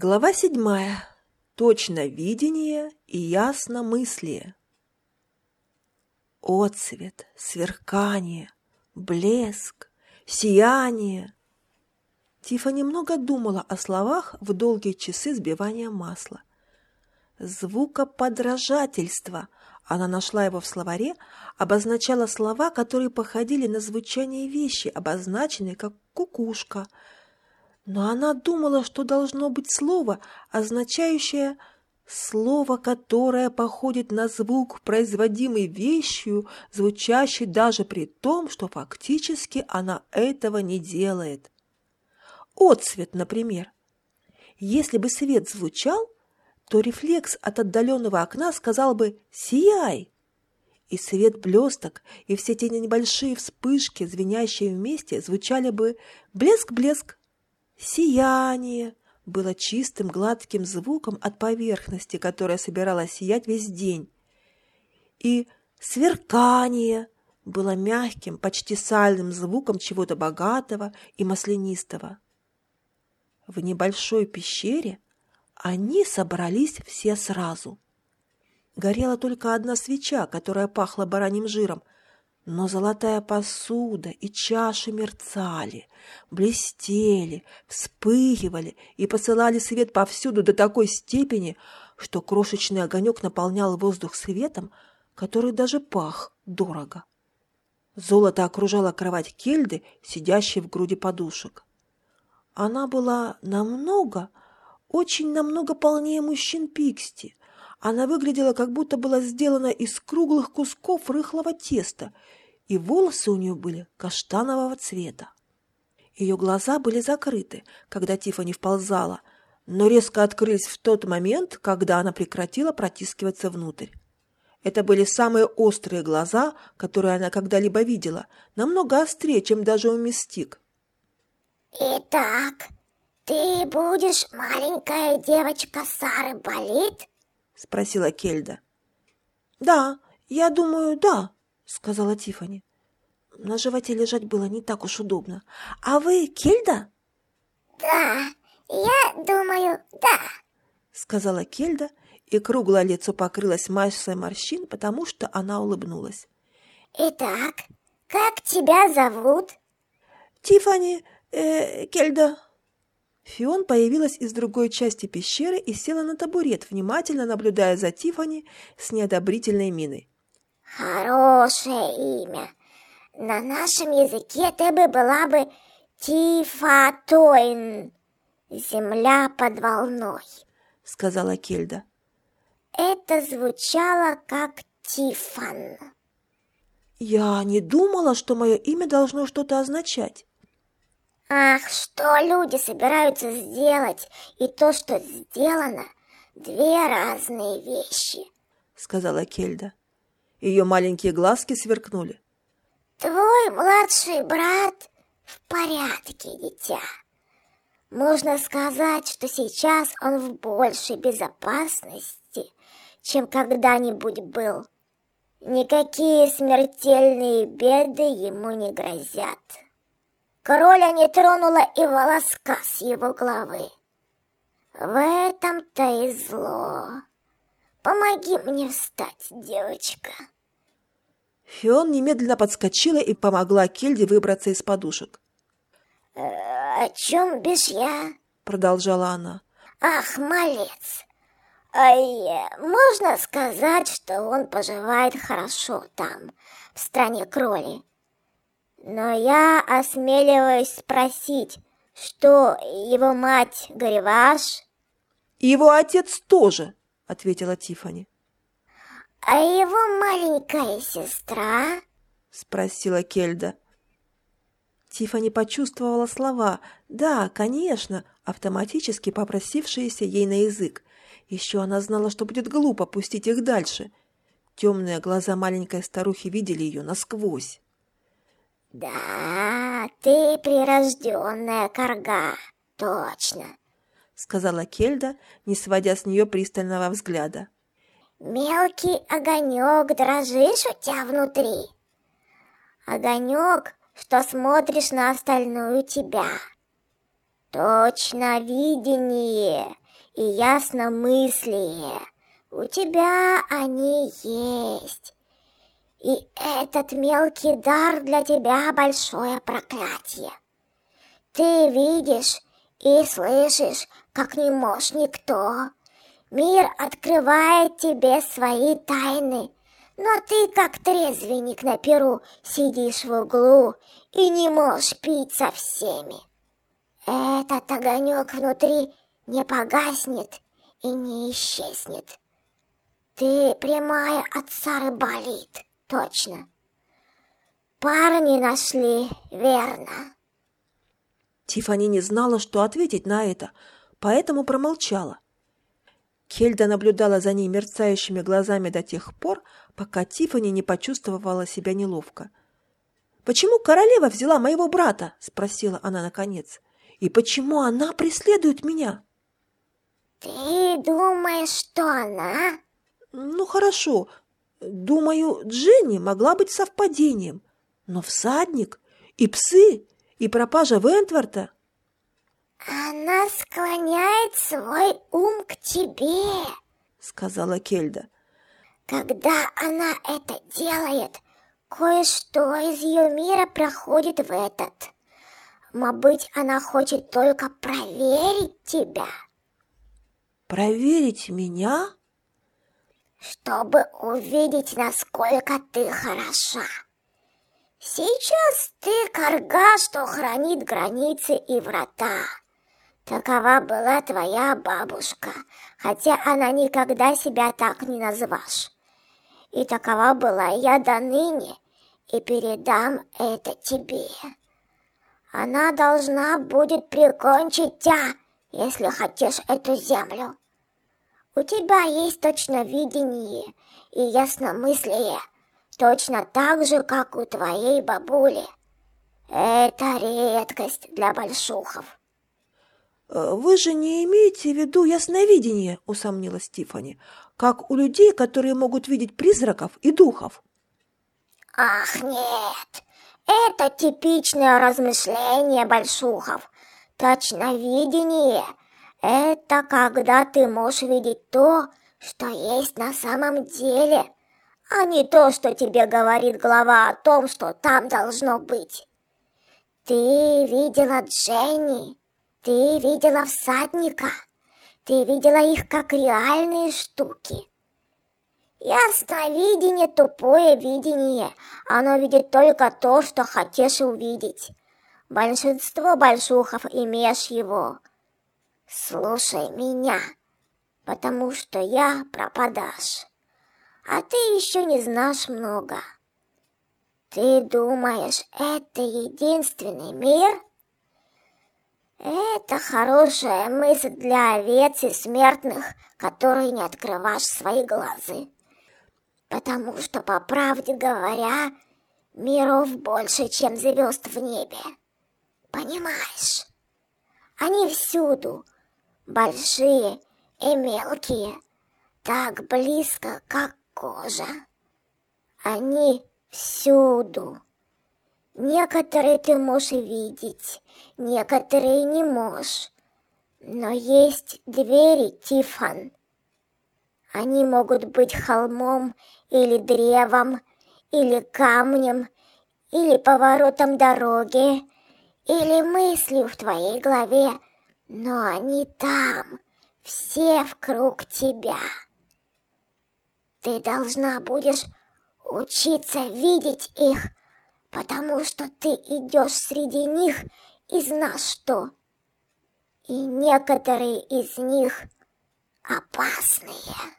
Глава седьмая. Точно видение и ясно мыслие. Отцвет, сверкание, блеск, сияние. Тифа немного думала о словах в долгие часы сбивания масла. Звукоподражательство, она нашла его в словаре, обозначало слова, которые походили на звучание вещи, обозначенные как кукушка – но она думала, что должно быть слово, означающее слово, которое походит на звук, производимый вещью, звучащий даже при том, что фактически она этого не делает. Отцвет, например. Если бы свет звучал, то рефлекс от отдаленного окна сказал бы «Сияй!» И свет блесток, и все те небольшие вспышки, звенящие вместе, звучали бы «Блеск-блеск!» Сияние было чистым гладким звуком от поверхности, которая собиралась сиять весь день. И сверкание было мягким, почти сальным звуком чего-то богатого и маслянистого. В небольшой пещере они собрались все сразу. Горела только одна свеча, которая пахла бараньим жиром – но золотая посуда и чаши мерцали, блестели, вспыхивали и посылали свет повсюду до такой степени, что крошечный огонек наполнял воздух светом, который даже пах дорого. Золото окружало кровать Кельды, сидящей в груди подушек. Она была намного, очень намного полнее мужчин Пиксти. Она выглядела, как будто была сделана из круглых кусков рыхлого теста – и волосы у нее были каштанового цвета. Ее глаза были закрыты, когда Тиффани вползала, но резко открылись в тот момент, когда она прекратила протискиваться внутрь. Это были самые острые глаза, которые она когда-либо видела, намного острее, чем даже у Мистик. «Итак, ты будешь маленькая девочка Сары Болит?» — спросила Кельда. «Да, я думаю, да», сказала Тифани. На животе лежать было не так уж удобно. А вы Кельда? Да, я думаю, да, сказала Кельда, и круглое лицо покрылось массой морщин, потому что она улыбнулась. Итак, как тебя зовут? Тифани, э, Кельда. Фион появилась из другой части пещеры и села на табурет, внимательно наблюдая за Тифани с неодобрительной миной. Хорошее имя. На нашем языке ты бы была бы Тифатоин, земля под волной, сказала Кельда. Это звучало как Тифан. Я не думала, что мое имя должно что-то означать. Ах, что люди собираются сделать, и то, что сделано, две разные вещи, сказала Кельда. Ее маленькие глазки сверкнули. «Твой младший брат в порядке, дитя. Можно сказать, что сейчас он в большей безопасности, чем когда-нибудь был. Никакие смертельные беды ему не грозят. Короля не тронула и волоска с его головы. В этом-то и зло». Помоги мне встать, девочка. Фион немедленно подскочила и помогла Кельде выбраться из подушек. «Э, «О чем бишь я?» — продолжала она. «Ах, малец! Ай, можно сказать, что он поживает хорошо там, в стране кроли. Но я осмеливаюсь спросить, что его мать Гореваш?» «И его отец тоже!» ответила Тифани. А его маленькая сестра? спросила Кельда. Тифани почувствовала слова «да, конечно», автоматически попросившиеся ей на язык. Еще она знала, что будет глупо пустить их дальше. Темные глаза маленькой старухи видели ее насквозь. «Да, ты прирожденная корга, точно сказала Кельда, не сводя с нее пристального взгляда. «Мелкий огонек, дрожишь у тебя внутри? Огонек, что смотришь на остальную тебя. Точно видение, и ясномыслие. У тебя они есть. И этот мелкий дар для тебя большое проклятие. Ты видишь и слышишь, как не можешь никто. Мир открывает тебе свои тайны, но ты, как трезвенник на перу, сидишь в углу и не можешь пить со всеми. Этот огонек внутри не погаснет и не исчезнет. Ты прямая от Сары болит, точно. Парни нашли, верно. Тифани не знала, что ответить на это, поэтому промолчала. Кельда наблюдала за ней мерцающими глазами до тех пор, пока Тифани не почувствовала себя неловко. «Почему королева взяла моего брата?» – спросила она наконец. «И почему она преследует меня?» «Ты думаешь, что она?» «Ну, хорошо. Думаю, Дженни могла быть совпадением. Но всадник и псы и пропажа Вентворта...» «Она склоняет свой ум к тебе», — сказала Кельда. «Когда она это делает, кое-что из ее мира проходит в этот. Мабыть, она хочет только проверить тебя». «Проверить меня?» «Чтобы увидеть, насколько ты хороша». Сейчас ты корга, что хранит границы и врата. Такова была твоя бабушка, хотя она никогда себя так не назвашь. И такова была я до ныне, и передам это тебе. Она должна будет прикончить тебя, если хочешь эту землю. У тебя есть точно видение и ясномыслие, точно так же, как у твоей бабули. Это редкость для большухов. Э, «Вы же не имеете в виду ясновидение», — усомнилась Тифани, «как у людей, которые могут видеть призраков и духов». «Ах, нет, это типичное размышление большухов. Точновидение — это когда ты можешь видеть то, что есть на самом деле, а не то, что тебе говорит голова о том, что там должно быть. Ты видела Дженни, ты видела всадника, ты видела их как реальные штуки. Ясновидение — тупое видение, оно видит только то, что хочешь увидеть. Большинство большухов имеешь его. Слушай меня, потому что я пропадашь а ты еще не знаешь много. Ты думаешь, это единственный мир? Это хорошая мысль для овец и смертных, которые не открываешь свои глазы. Потому что, по правде говоря, миров больше, чем звезд в небе. Понимаешь? Они всюду, большие и мелкие, так близко, как кожа. Они всюду. Некоторые ты можешь видеть, некоторые не можешь. Но есть двери, Тифан. Они могут быть холмом или древом, или камнем, или поворотом дороги, или мыслью в твоей голове, но они там, все вокруг тебя. Ты должна будешь учиться видеть их, потому что ты идешь среди них и знаешь что. И некоторые из них опасные.